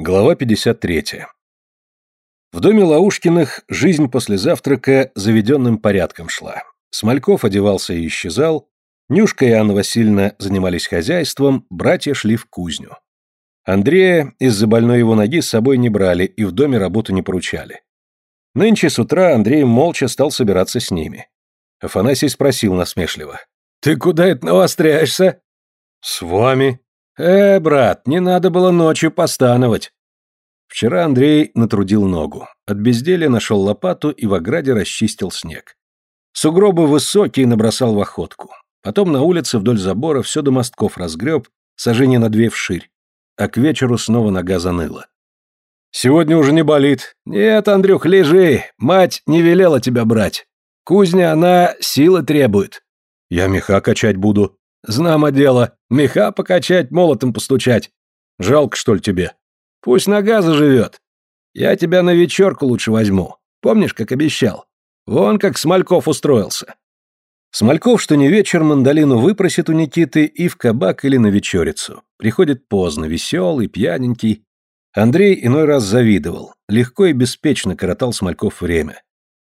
Глава 53. В доме Лаушкиных жизнь после завтрака заведенным порядком шла. Смольков одевался и исчезал, Нюшка и Анна Васильевна занимались хозяйством, братья шли в кузню. Андрея из-за больной его ноги с собой не брали и в доме работу не поручали. Нынче с утра Андрей молча стал собираться с ними. Афанасий спросил насмешливо. «Ты куда это навостряешься?» «С вами», «Э, брат, не надо было ночью постановать». Вчера Андрей натрудил ногу. От безделия нашел лопату и в ограде расчистил снег. Сугробы высокие набросал в охотку. Потом на улице вдоль забора все до мостков разгреб, сожжение на две вширь. А к вечеру снова нога заныла. «Сегодня уже не болит». «Нет, Андрюх, лежи. Мать не велела тебя брать. Кузня, она силы требует». «Я меха качать буду». Знамо дело, меха покачать, молотом постучать. Жалко, что ли, тебе? Пусть нога заживет. Я тебя на вечерку лучше возьму. Помнишь, как обещал? Вон как Смольков устроился. Смольков, что не вечер, мандолину выпросит у Никиты и в кабак или на вечерицу. Приходит поздно, веселый, пьяненький. Андрей иной раз завидовал. Легко и беспечно коротал Смольков время.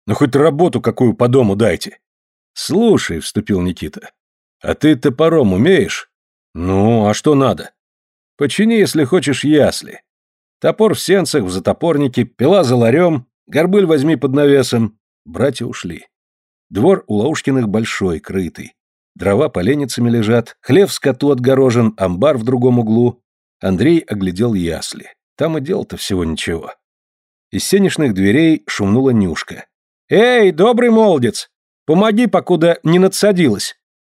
«Ну хоть работу какую по дому дайте». «Слушай», — вступил Никита, а ты топором умеешь? Ну, а что надо? Почини, если хочешь, ясли. Топор в сенцах, в затопорнике, пила за ларем, горбыль возьми под навесом. Братья ушли. Двор у Лаушкиных большой, крытый. Дрова поленницами лежат, хлев скоту отгорожен, амбар в другом углу. Андрей оглядел ясли. Там и дело-то всего ничего. Из сенечных дверей шумнула Нюшка. «Эй, добрый молодец! Помоги, покуда не надсадилась!»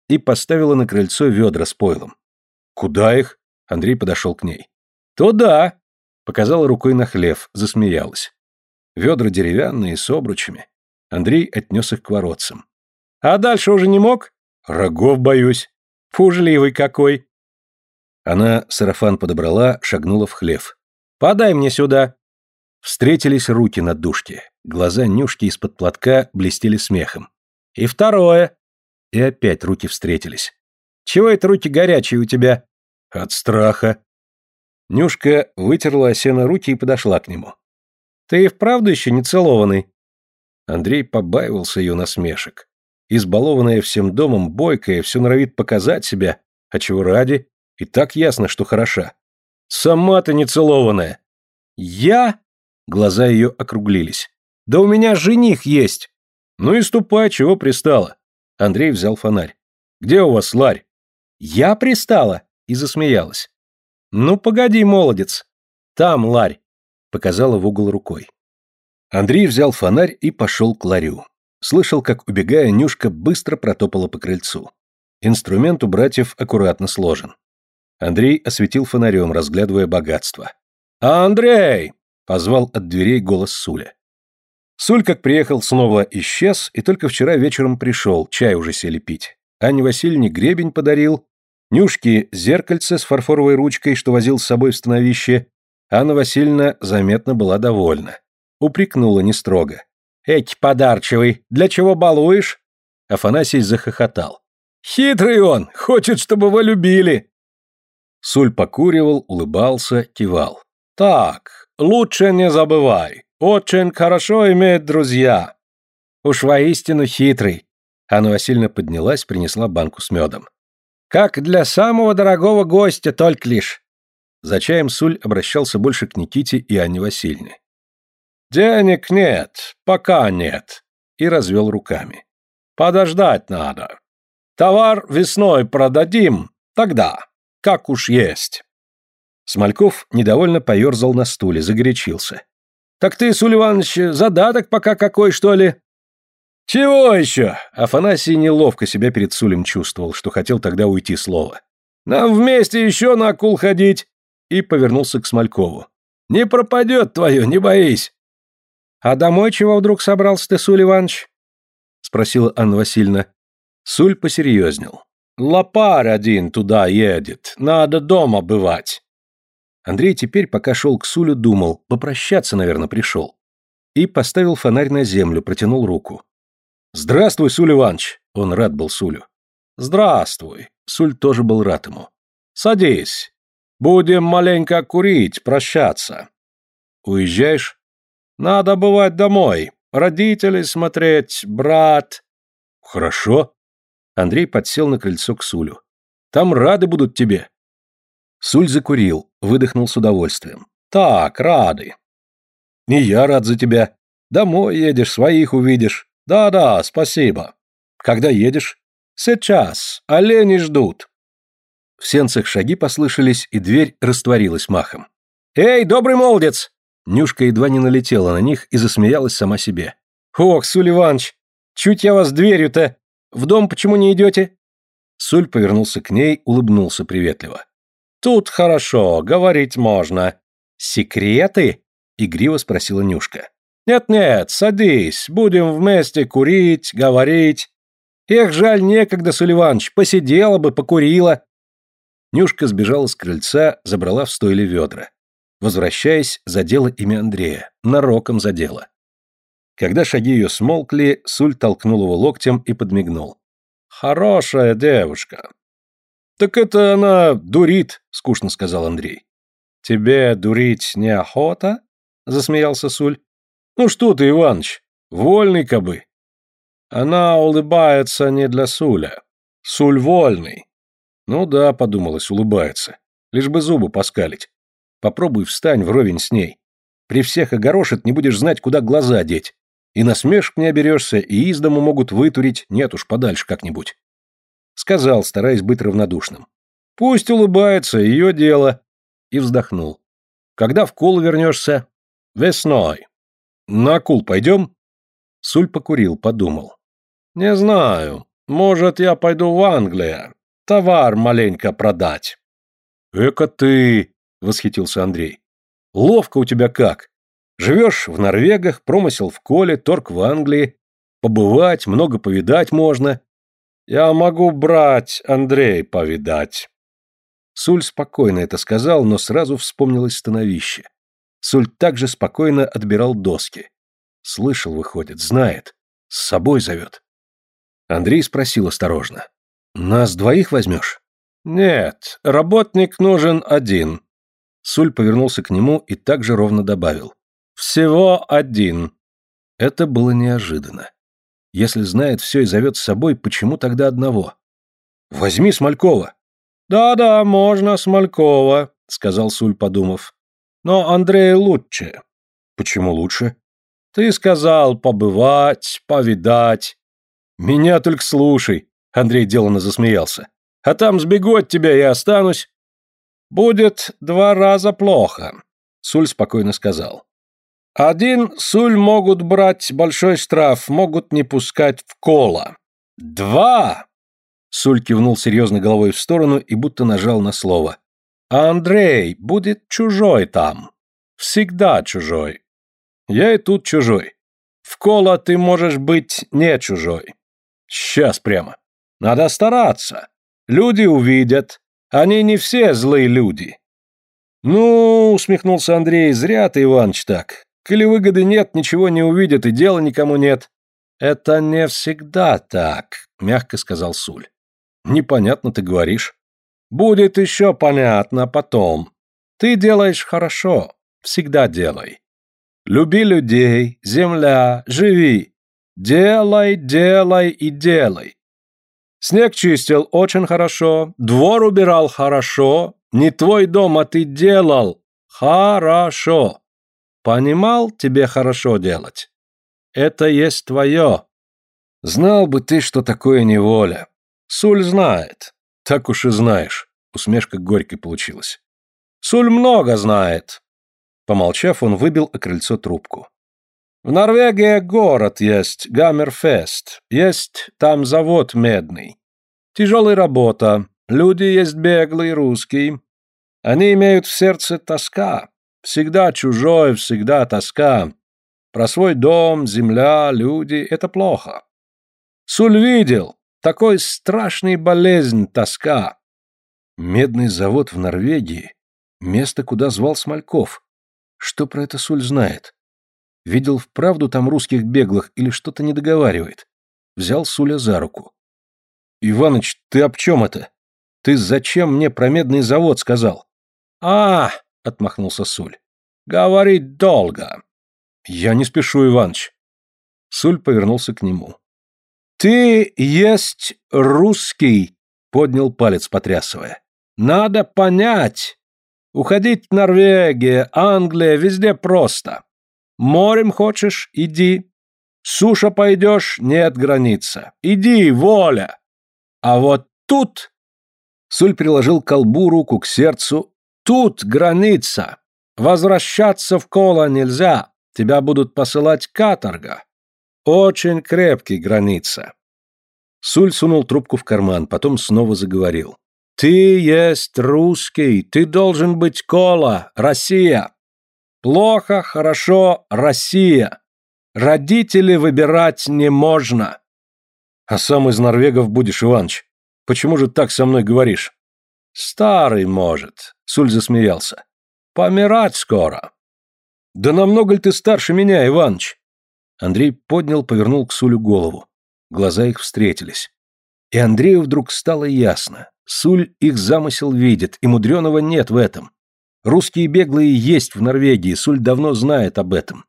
И поставила на крыльцо ведра с пойлом. «Куда их?» — Андрей подошел к ней. «Туда!» — показала рукой на хлев, засмеялась. Ведра деревянные, с обручами. Андрей отнес их к воротцам. «А дальше уже не мог?» «Рогов боюсь». «Пужливый какой!» Она сарафан подобрала, шагнула в хлев. «Подай мне сюда!» Встретились руки на душке. Глаза Нюшки из-под платка блестели смехом. «И второе!» И опять руки встретились. «Чего это руки горячие у тебя?» «От страха». Нюшка вытерла осена руки и подошла к нему. «Ты и вправду еще не целованный?» Андрей побаивался ее насмешек. Избалованная всем домом, бойкая, все норовит показать себя, а чего ради, и так ясно, что хороша. «Сама ты не целованная!» «Я?» Глаза ее округлились. «Да у меня жених есть!» «Ну и ступай, чего пристала?» Андрей взял фонарь. «Где у вас ларь?» «Я пристала!» и засмеялась. «Ну, погоди, молодец! Там ларь!» показала в угол рукой. Андрей взял фонарь и пошел к ларю. Слышал, как, убегая, Нюшка быстро протопала по крыльцу. Инструмент у братьев аккуратно сложен. Андрей осветил фонарем, разглядывая богатство. «Андрей!» — позвал от дверей голос Суля. Суль, как приехал, снова исчез, и только вчера вечером пришел, чай уже сели пить. Анне Васильевне гребень подарил, Нюшке зеркальце с фарфоровой ручкой, что возил с собой в становище. Анна Васильевна заметно была довольна. Упрекнула не строго. «Эки подарчивый, для чего балуешь?» Афанасий захохотал. «Хитрый он, хочет, чтобы вы любили!» Суль покуривал, улыбался, кивал. «Так, лучше не забывай. Очень хорошо иметь друзья. Уж воистину хитрый. Анна Васильевна поднялась, принесла банку с медом. Как для самого дорогого гостя только лишь. За чаем Суль обращался больше к Никите и Анне Васильевне. «Денег нет, пока нет», и развел руками. «Подождать надо. Товар весной продадим, тогда, как уж есть». Смольков недовольно поерзал на стуле, загорячился. Так ты, Суль задаток пока какой, что ли? Чего еще? Афанасий неловко себя перед Сулем чувствовал, что хотел тогда уйти слово. Нам вместе еще на акул ходить. И повернулся к Смолькову. Не пропадет твое, не боись. А домой чего вдруг собрался ты, Суль Иванович? Спросила Анна Васильевна. Суль посерьезнел. Лопарь один туда едет, надо дома бывать. Андрей теперь, пока шел к Сулю, думал, попрощаться, наверное, пришел. И поставил фонарь на землю, протянул руку. «Здравствуй, Суль Иванович!» Он рад был Сулю. «Здравствуй!» Суль тоже был рад ему. «Садись!» Будем маленько курить, прощаться. Уезжаешь? Надо бывать домой. Родителей смотреть, брат. Хорошо. Андрей подсел на крыльцо к Сулю. Там рады будут тебе. Суль закурил, выдохнул с удовольствием. Так, рады. И я рад за тебя. Домой едешь, своих увидишь. Да-да, спасибо. Когда едешь? Сейчас. Олени ждут. В сенцах шаги послышались, и дверь растворилась махом. «Эй, добрый молодец!» Нюшка едва не налетела на них и засмеялась сама себе. «Ох, Суль Иванович, чуть я вас дверью-то! В дом почему не идете?» Суль повернулся к ней, улыбнулся приветливо. «Тут хорошо, говорить можно. Секреты?» — игриво спросила Нюшка. «Нет-нет, садись, будем вместе курить, говорить. Эх, жаль, некогда, Сулливанович, посидела бы, покурила». Нюшка сбежала с крыльца, забрала в стойле ведра. Возвращаясь, задела имя Андрея. Нароком задела. Когда шаги ее смолкли, Суль толкнул его локтем и подмигнул. «Хорошая девушка». «Так это она дурит», — скучно сказал Андрей. «Тебе дурить неохота?» — засмеялся Суль. «Ну что ты, Иваныч, вольный кобы». «Она улыбается не для Суля. Суль вольный». «Ну да», — подумалось, улыбается. Лишь бы зубы поскалить. Попробуй встань вровень с ней. При всех огорошит, не будешь знать, куда глаза деть. И насмешек не оберешься, и из дому могут вытурить, нет уж, подальше как-нибудь. Сказал, стараясь быть равнодушным. Пусть улыбается, ее дело и вздохнул. «Когда в кул вернешься?» «Весной». «На кул пойдем?» Суль покурил, подумал. «Не знаю. Может, я пойду в Англию. Товар маленько продать». «Эка ты!» — восхитился Андрей. «Ловко у тебя как! Живешь в Норвегах, промысел в Коле, торг в Англии. Побывать, много повидать можно». «Я могу брать, Андрей, повидать». Суль спокойно это сказал, но сразу вспомнилось становище. Суль также спокойно отбирал доски. Слышал, выходит, знает. С собой зовет. Андрей спросил осторожно. «Нас двоих возьмешь?» «Нет, работник нужен один». Суль повернулся к нему и также ровно добавил. «Всего один». Это было неожиданно. Если знает все и зовет с собой, почему тогда одного? «Возьми Смолькова». «Да-да, можно Смолькова», — сказал Суль, подумав. «Но Андрей лучше». «Почему лучше?» «Ты сказал побывать, повидать». «Меня только слушай», — Андрей деланно засмеялся. «А там сбегу от тебя и останусь». «Будет два раза плохо», — Суль спокойно сказал. «Один Суль могут брать большой штраф, могут не пускать в коло. Два Суль кивнул серьезно головой в сторону и будто нажал на слово. «А Андрей будет чужой там. Всегда чужой. Я и тут чужой. В коло ты можешь быть не чужой. Сейчас прямо. Надо стараться. Люди увидят. Они не все злые люди». «Ну, — усмехнулся Андрей, — зря ты, Иваныч, так. Коли выгоды нет, ничего не увидят и дела никому нет». «Это не всегда так», — мягко сказал Суль. Непонятно ты говоришь. Будет еще понятно потом. Ты делаешь хорошо. Всегда делай. Люби людей, земля, живи. Делай, делай и делай. Снег чистил очень хорошо, двор убирал хорошо, не твой дом, а ты делал хорошо. Понимал, тебе хорошо делать. Это есть твое. Знал бы ты, что такое неволя. Суль знает. Так уж и знаешь. Усмешка горькой получилась. Суль много знает. Помолчав, он выбил о крыльцо трубку. В Норвегии город есть, Гаммерфест. Есть там завод медный. Тяжелая работа. Люди есть беглые, русские. Они имеют в сердце тоска. Всегда чужой, всегда тоска. Про свой дом, земля, люди — это плохо. Суль видел, такой страшный болезнь, тоска. Медный завод в Норвегии. Место, куда звал Смольков. Что про это Суль знает? Видел вправду там русских беглых или что-то не договаривает? Взял Суля за руку. Иваныч, ты об чем это? Ты зачем мне про медный завод сказал? «А!» — отмахнулся Суль. «Говорить долго». «Я не спешу, Иваныч». Суль повернулся к нему. «Ты есть русский», — поднял палец, потрясывая. «Надо понять. Уходить в Норвегия, Англия, везде просто. Морем хочешь — иди. Суша пойдешь — нет граница. Иди, воля. А вот тут...» Суль приложил колбу руку к сердцу. «Тут граница. Возвращаться в Кола нельзя. Тебя будут посылать каторга. Очень крепкий граница. Суль сунул трубку в карман, потом снова заговорил. Ты есть русский, ты должен быть Кола, Россия. Плохо, хорошо, Россия. Родители выбирать не можно. А сам из норвегов будешь, Иваныч. Почему же так со мной говоришь? Старый, может. Суль засмеялся. Помирать скоро. Да намного ли ты старше меня, Иваныч? Андрей поднял, повернул к Сулю голову. Глаза их встретились. И Андрею вдруг стало ясно. Суль их замысел видит, и мудреного нет в этом. Русские беглые есть в Норвегии, Суль давно знает об этом.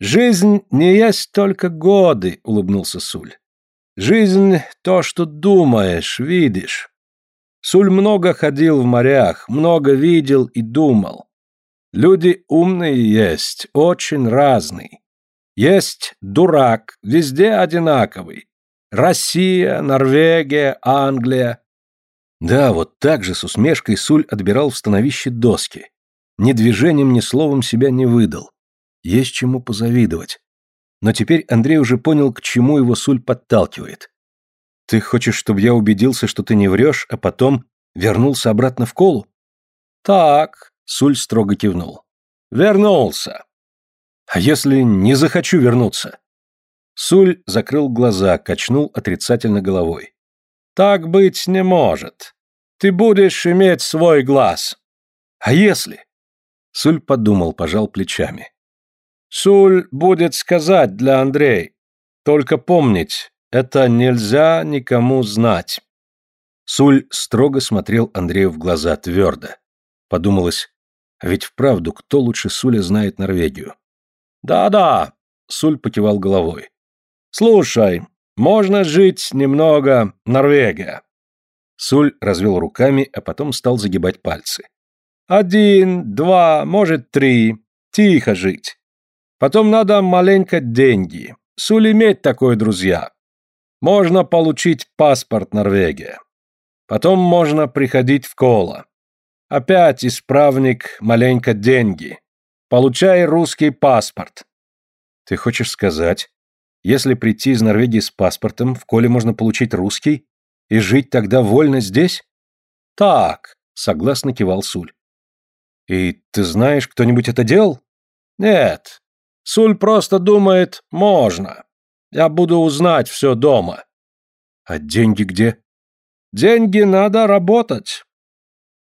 «Жизнь не есть только годы», — улыбнулся Суль. «Жизнь — то, что думаешь, видишь». Суль много ходил в морях, много видел и думал. Люди умные есть, очень разные. Есть дурак, везде одинаковый. Россия, Норвегия, Англия. Да, вот так же с усмешкой Суль отбирал в становище доски. Ни движением, ни словом себя не выдал. Есть чему позавидовать. Но теперь Андрей уже понял, к чему его Суль подталкивает. Ты хочешь, чтобы я убедился, что ты не врешь, а потом вернулся обратно в колу? Так, Суль строго кивнул. Вернулся. А если не захочу вернуться? Суль закрыл глаза, качнул отрицательно головой. Так быть не может. Ты будешь иметь свой глаз. А если? Суль подумал, пожал плечами. Суль будет сказать для Андрей. Только помнить, это нельзя никому знать. Суль строго смотрел Андрею в глаза твердо. Подумалось, ведь вправду, кто лучше Суля знает Норвегию? «Да-да», — Суль покивал головой. «Слушай, можно жить немного Норвегия». Суль развел руками, а потом стал загибать пальцы. «Один, два, может, три. Тихо жить. Потом надо маленько деньги. Суль иметь такое, друзья. Можно получить паспорт Норвегия. Потом можно приходить в Кола. Опять исправник, маленько деньги. Получай русский паспорт. Ты хочешь сказать, если прийти из Норвегии с паспортом, в Коле можно получить русский и жить тогда вольно здесь? Так, согласно кивал Суль. И ты знаешь, кто-нибудь это делал? Нет. Суль просто думает, можно. Я буду узнать все дома. А деньги где? Деньги надо работать.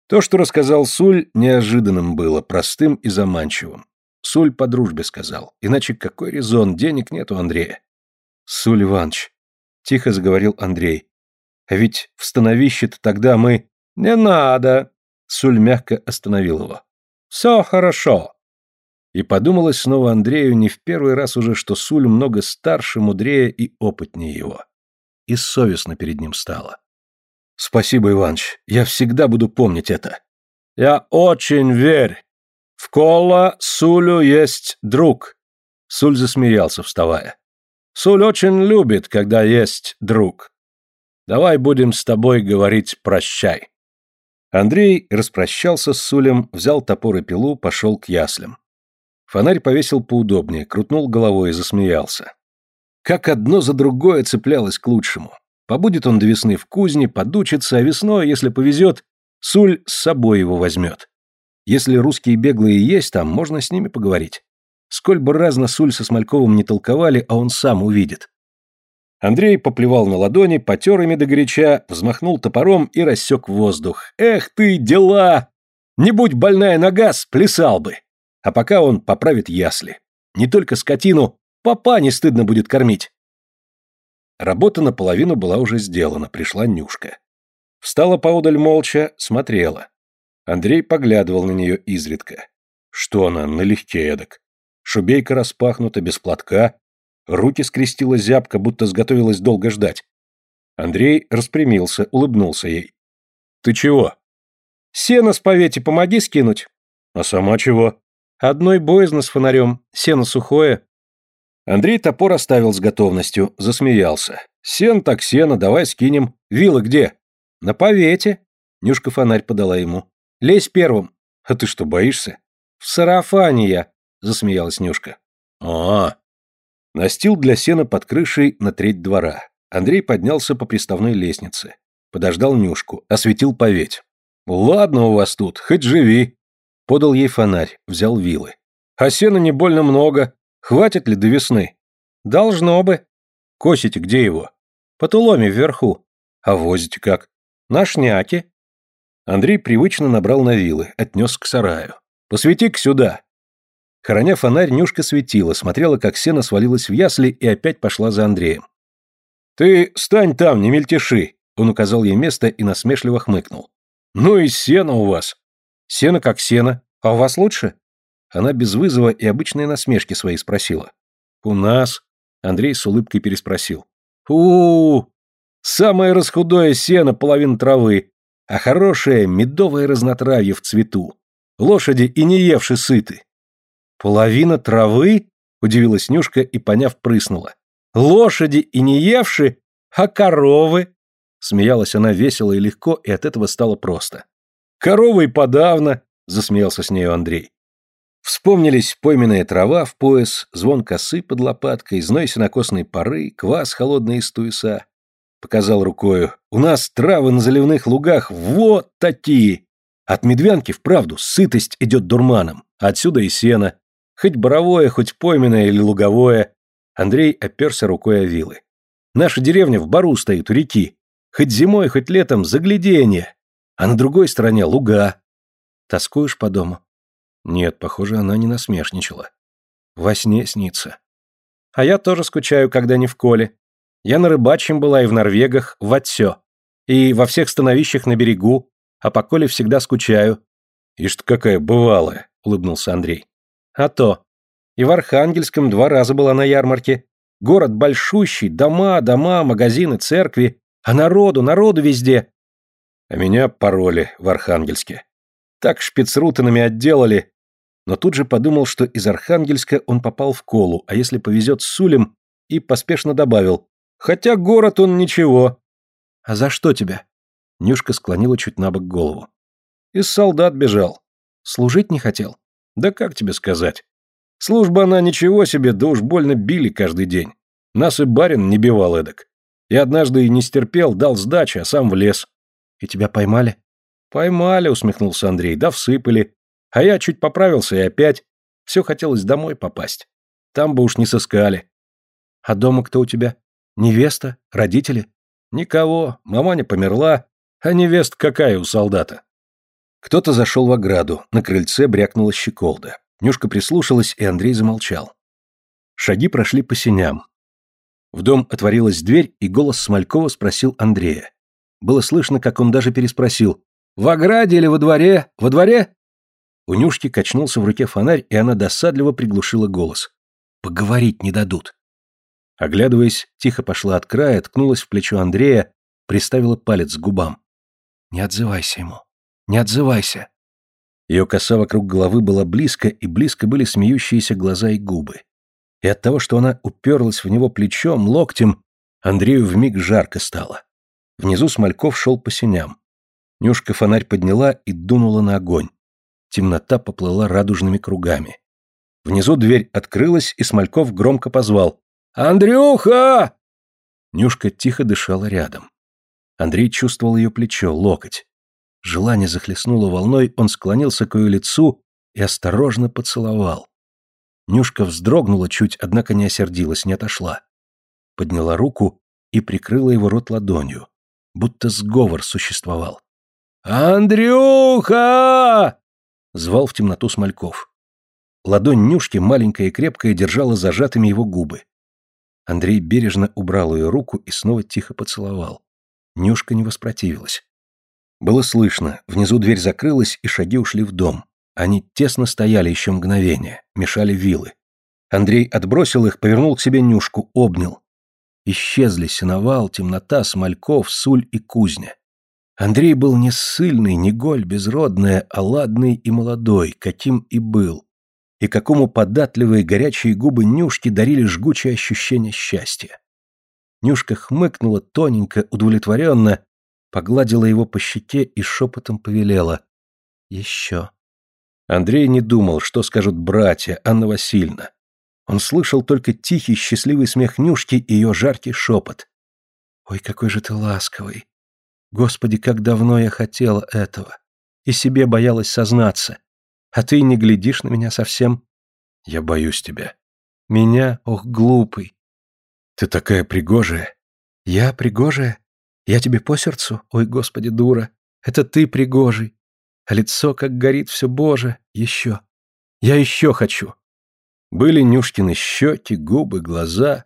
То, что рассказал Суль, неожиданным было, простым и заманчивым. Суль по дружбе сказал, иначе какой резон, денег нет у Андрея. Суль Иванович, тихо заговорил Андрей, а ведь в становище-то тогда мы... Не надо! Суль мягко остановил его. Все хорошо. И подумалось снова Андрею не в первый раз уже, что Суль много старше, мудрее и опытнее его. И совестно перед ним стало. Спасибо, Иваныч. Я всегда буду помнить это. Я очень верь. В Кола Сулю есть друг. Суль засмеялся, вставая. Суль очень любит, когда есть друг. Давай будем с тобой говорить прощай. Андрей распрощался с Сулем, взял топор и пилу, пошел к яслям. Фонарь повесил поудобнее, крутнул головой и засмеялся. Как одно за другое цеплялось к лучшему. Побудет он до весны в кузне, подучится, а весной, если повезет, Суль с собой его возьмет. Если русские беглые есть там, можно с ними поговорить. Сколь бы разно Суль со Смольковым не толковали, а он сам увидит. Андрей поплевал на ладони, потер ими до горяча, взмахнул топором и рассек воздух. «Эх ты, дела! Не будь больная нога, сплясал бы!» А пока он поправит ясли. Не только скотину, папа не стыдно будет кормить. Работа наполовину была уже сделана, пришла Нюшка. Встала поодаль молча, смотрела. Андрей поглядывал на нее изредка. Что она, налегке эдак? Шубейка распахнута, без платка, руки скрестила зябко, будто сготовилась долго ждать. Андрей распрямился, улыбнулся ей. «Ты чего?» «Сено с повети помоги скинуть». «А сама чего?» «Одной боязно с фонарем, сено сухое». Андрей топор оставил с готовностью, засмеялся. «Сен так сено, давай скинем. Вилла где?» «На повете». Нюшка фонарь подала ему. «Лезь первым». «А ты что, боишься?» «В сарафане я», — засмеялась Нюшка. а, -а, -а. Настил для сена под крышей на треть двора. Андрей поднялся по приставной лестнице. Подождал Нюшку, осветил поветь. «Ладно у вас тут, хоть живи». Подал ей фонарь, взял вилы. «А сена не больно много. Хватит ли до весны?» «Должно бы». «Косите где его?» «По туломе вверху». «А возите как?» «На шняке». Андрей привычно набрал на вилы, отнес к сараю. «Посвети-ка сюда». Хороня фонарь, Нюшка светила, смотрела, как сено свалилось в ясли и опять пошла за Андреем. «Ты стань там, не мельтеши!» Он указал ей место и насмешливо хмыкнул. «Ну и сено у вас!» «Сено как сено. А у вас лучше?» Она без вызова и обычной насмешки своей спросила. «У нас?» Андрей с улыбкой переспросил. у у, Самое расхудое сено половина травы, а хорошее медовое разнотравье в цвету. Лошади и не евши сыты». «Половина травы?» — удивилась Нюшка и, поняв, прыснула. Лошади и не евши, а коровы?» Смеялась она весело и легко, и от этого стало просто. «Коровы и подавно!» — засмеялся с нею Андрей. Вспомнились пойменная трава в пояс, звон косы под лопаткой, зной сенокосной поры, квас холодный из туеса. Показал рукою. «У нас травы на заливных лугах вот такие!» От медвянки, вправду, сытость идет дурманом, отсюда и сено. Хоть боровое, хоть пойменное или луговое, Андрей оперся рукой о вилы. «Наша деревня в бару стоит у реки. Хоть зимой, хоть летом загляденье. А на другой стороне луга. Тоскуешь по дому?» Нет, похоже, она не насмешничала. Во сне снится. А я тоже скучаю, когда не в коле. Я на рыбачьем была и в Норвегах, в Отсё. И во всех становищах на берегу, а по коле всегда скучаю. Ишь ты какая бывалая, улыбнулся Андрей. А то. И в Архангельском два раза была на ярмарке. Город большущий, дома, дома, магазины, церкви. А народу, народу везде. А меня пароли в Архангельске. Так шпицрутанами отделали. Но тут же подумал, что из Архангельска он попал в Колу, а если повезет с Сулем, и поспешно добавил. Хотя город он ничего. А за что тебя? Нюшка склонила чуть на бок голову. Из солдат бежал. Служить не хотел? Да как тебе сказать? Служба она ничего себе, да уж больно били каждый день. Нас и барин не бивал эдак. И однажды и не стерпел, дал сдачи, а сам в лес. И тебя поймали? Поймали, усмехнулся Андрей, да всыпали. А я чуть поправился и опять. Все хотелось домой попасть. Там бы уж не сыскали. А дома кто у тебя? Невеста? Родители? Никого. Маманя померла. А невест какая у солдата? Кто-то зашел в ограду. На крыльце брякнула щеколда. Нюшка прислушалась, и Андрей замолчал. Шаги прошли по сеням. В дом отворилась дверь, и голос Смолькова спросил Андрея. Было слышно, как он даже переспросил. «В ограде или во дворе? Во дворе?» У Нюшки качнулся в руке фонарь, и она досадливо приглушила голос. «Поговорить не дадут». Оглядываясь, тихо пошла от края, ткнулась в плечо Андрея, приставила палец к губам. «Не отзывайся ему. Не отзывайся. Ее коса вокруг головы была близко, и близко были смеющиеся глаза и губы. И от того, что она уперлась в него плечом, локтем, Андрею вмиг жарко стало. Внизу Смольков шел по синям. Нюшка фонарь подняла и дунула на огонь. Темнота поплыла радужными кругами. Внизу дверь открылась, и Смольков громко позвал. «Андрюха!» Нюшка тихо дышала рядом. Андрей чувствовал ее плечо, локоть. Желание захлестнуло волной, он склонился к ее лицу и осторожно поцеловал. Нюшка вздрогнула чуть, однако не осердилась, не отошла. Подняла руку и прикрыла его рот ладонью, будто сговор существовал. «Андрюха!» — звал в темноту Смольков. Ладонь Нюшки, маленькая и крепкая, держала зажатыми его губы. Андрей бережно убрал ее руку и снова тихо поцеловал. Нюшка не воспротивилась. Было слышно, внизу дверь закрылась, и шаги ушли в дом. Они тесно стояли еще мгновение, мешали вилы. Андрей отбросил их, повернул к себе Нюшку, обнял. Исчезли сеновал, темнота, Смольков, Суль и Кузня. Андрей был не ссыльный, не голь безродная, а ладный и молодой, каким и был. И какому податливые горячие губы Нюшки дарили жгучее ощущение счастья. Нюшка хмыкнула тоненько, удовлетворенно, погладила его по щеке и шепотом повелела. «Еще». Андрей не думал, что скажут братья, Анна Васильевна. Он слышал только тихий, счастливый смех Нюшки и ее жаркий шепот. «Ой, какой же ты ласковый! Господи, как давно я хотела этого! И себе боялась сознаться. А ты не глядишь на меня совсем?» «Я боюсь тебя». «Меня? Ох, глупый! Ты такая пригожая. Я пригожая? Я тебе по сердцу? Ой, господи, дура. Это ты пригожий. А лицо как горит все, боже. Еще. Я еще хочу. Были Нюшкины щеки, губы, глаза.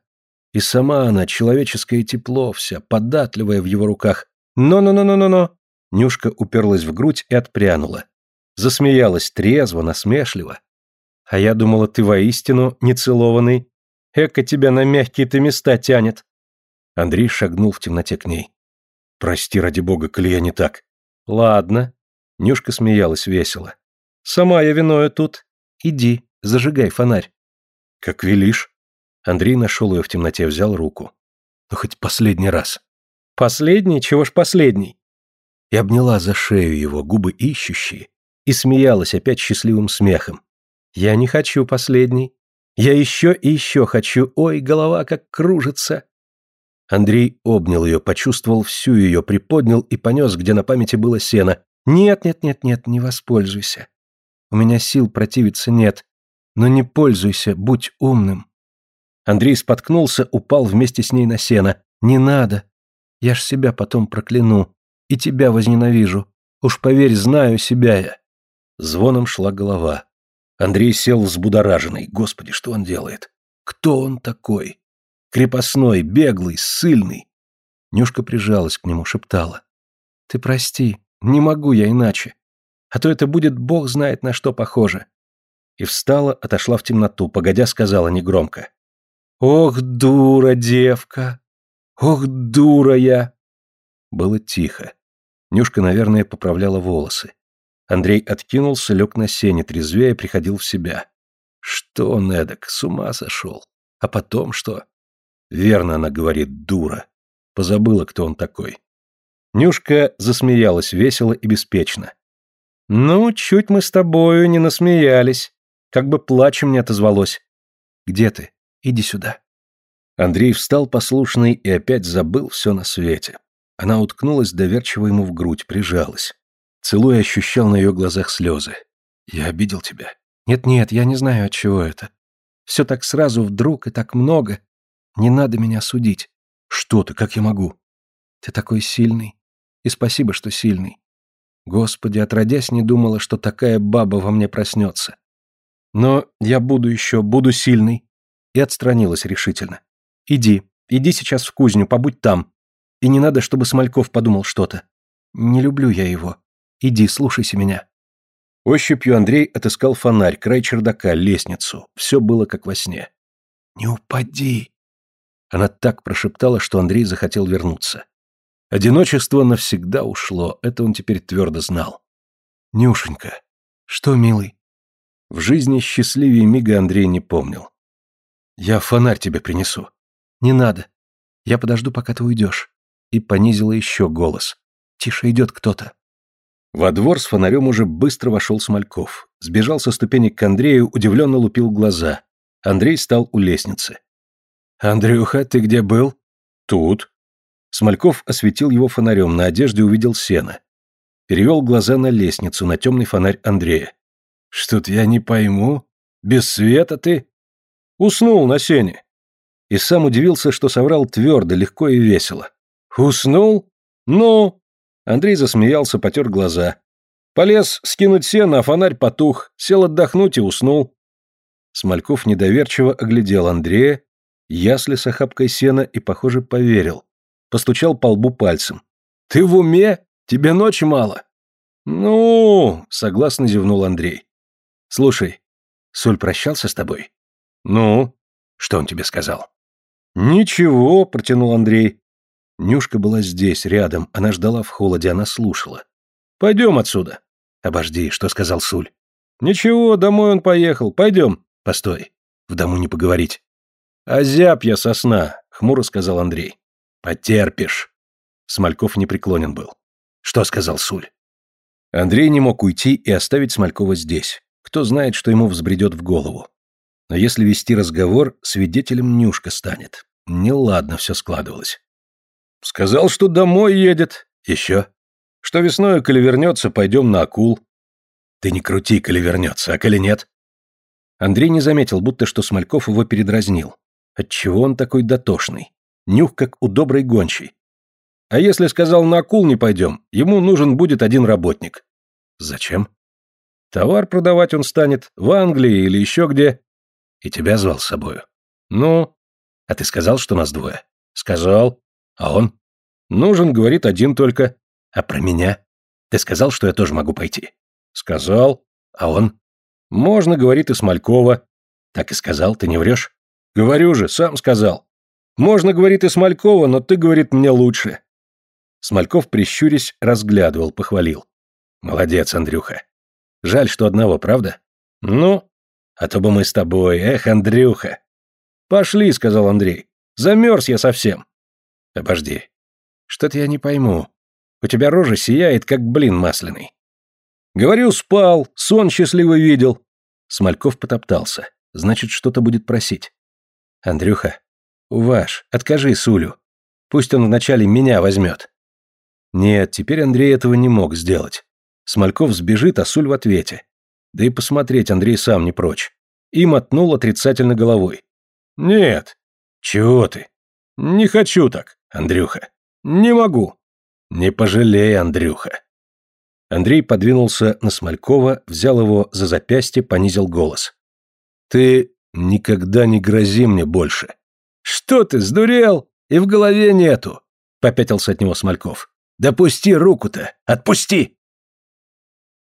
И сама она, человеческое тепло вся, податливая в его руках. «Но-но-но-но-но-но!» Нюшка уперлась в грудь и отпрянула. Засмеялась трезво, насмешливо. «А я думала, ты воистину нецелованный, Эка тебя на мягкие-то места тянет. Андрей шагнул в темноте к ней. Прости, ради бога, коли я не так. Ладно. Нюшка смеялась весело. Сама я виною тут. Иди, зажигай фонарь. Как велишь. Андрей нашел ее в темноте, взял руку. Ну, хоть последний раз. Последний? Чего ж последний? И обняла за шею его, губы ищущие, и смеялась опять счастливым смехом. Я не хочу последний. Я еще и еще хочу, ой, голова как кружится. Андрей обнял ее, почувствовал всю ее, приподнял и понес, где на памяти было сено. Нет, нет, нет, нет, не воспользуйся. У меня сил противиться нет. Но не пользуйся, будь умным. Андрей споткнулся, упал вместе с ней на сено. Не надо. Я ж себя потом прокляну. И тебя возненавижу. Уж поверь, знаю себя я. Звоном шла голова. Андрей сел взбудораженный. Господи, что он делает? Кто он такой? Крепостной, беглый, сильный. Нюшка прижалась к нему, шептала. «Ты прости, не могу я иначе. А то это будет бог знает на что похоже». И встала, отошла в темноту, погодя сказала негромко. «Ох, дура девка! Ох, дура я!» Было тихо. Нюшка, наверное, поправляла волосы. Андрей откинулся, лег на сене, трезвее приходил в себя. Что он эдак, с ума сошел? А потом что? Верно она говорит, дура. Позабыла, кто он такой. Нюшка засмеялась весело и беспечно. «Ну, чуть мы с тобою не насмеялись. Как бы плачем не отозвалось. Где ты? Иди сюда». Андрей встал послушный и опять забыл все на свете. Она уткнулась доверчиво ему в грудь, прижалась. Целуя, ощущал на ее глазах слезы. «Я обидел тебя?» «Нет-нет, я не знаю, от чего это. Все так сразу, вдруг и так много. Не надо меня судить». «Что ты, как я могу?» «Ты такой сильный. И спасибо, что сильный. Господи, отродясь, не думала, что такая баба во мне проснется. Но я буду еще, буду сильный». И отстранилась решительно. «Иди, иди сейчас в кузню, побудь там. И не надо, чтобы Смольков подумал что-то. Не люблю я его. Иди, слушайся меня». Ощупью Андрей отыскал фонарь, край чердака, лестницу. Все было как во сне. «Не упади!» Она так прошептала, что Андрей захотел вернуться. Одиночество навсегда ушло, это он теперь твердо знал. «Нюшенька!» «Что, милый?» В жизни счастливее мига Андрей не помнил. «Я фонарь тебе принесу». «Не надо. Я подожду, пока ты уйдешь». И понизила еще голос. «Тише идет кто-то». Во двор с фонарем уже быстро вошел Смольков. Сбежал со ступенек к Андрею, удивленно лупил глаза. Андрей стал у лестницы. «Андрюха, ты где был?» «Тут». Смольков осветил его фонарем, на одежде увидел сено. Перевел глаза на лестницу, на темный фонарь Андрея. «Что-то я не пойму. Без света ты?» «Уснул на сене». И сам удивился, что соврал твердо, легко и весело. «Уснул? Ну, Андрей засмеялся, потер глаза. Полез скинуть сено, а фонарь потух, сел отдохнуть и уснул. Смольков недоверчиво оглядел Андрея, ясли с охапкой сена и, похоже, поверил. Постучал по лбу пальцем. «Ты в уме? Тебе ночи мало?» «Ну...» — согласно зевнул Андрей. «Слушай, Суль прощался с тобой?» «Ну?» «Что он тебе сказал?» «Ничего», — протянул Андрей. Нюшка была здесь, рядом, она ждала в холоде, она слушала. «Пойдем отсюда». «Обожди, что сказал Суль?» «Ничего, домой он поехал, пойдем». «Постой, в дому не поговорить». «Озяб я сосна», — хмуро сказал Андрей. «Потерпишь». Смольков непреклонен был. «Что сказал Суль?» Андрей не мог уйти и оставить Смолькова здесь. Кто знает, что ему взбредет в голову. Но если вести разговор, свидетелем Нюшка станет. Неладно все складывалось. Сказал, что домой едет. Еще. Что весной, коли вернется, пойдем на акул. Ты не крути, коли вернется, а коли нет? Андрей не заметил, будто что Смольков его передразнил. Отчего он такой дотошный? Нюх, как у доброй гончей. А если сказал на акул не пойдем, ему нужен будет один работник. Зачем? Товар продавать он станет, в Англии или еще где. И тебя звал с собою. Ну? А ты сказал, что нас двое? Сказал. А он? Нужен, говорит, один только. А про меня? Ты сказал, что я тоже могу пойти? Сказал. А он? Можно, говорит, и Смолькова. Так и сказал, ты не врешь? Говорю же, сам сказал. Можно, говорит, и Смолькова, но ты, говорит, мне лучше. Смольков, прищурясь, разглядывал, похвалил. Молодец, Андрюха. Жаль, что одного, правда? Ну, а то бы мы с тобой, эх, Андрюха. Пошли, сказал Андрей. Замерз я совсем. Обожди. Что-то я не пойму. У тебя рожа сияет, как блин масляный. Говорю, спал, сон счастливый видел. Смольков потоптался. Значит, что-то будет просить. Андрюха, уваж, откажи Сулю. Пусть он вначале меня возьмет. Нет, теперь Андрей этого не мог сделать. Смольков сбежит, а Суль в ответе. Да и посмотреть Андрей сам не прочь. И мотнул отрицательно головой. «Нет». «Чего ты?» «Не хочу так, Андрюха. Не могу». «Не пожалей, Андрюха». Андрей подвинулся на Смолькова, взял его за запястье, понизил голос. «Ты никогда не грози мне больше». «Что ты, сдурел? И в голове нету!» — попятился от него Смольков. «Да пусти руку-то! Отпусти!»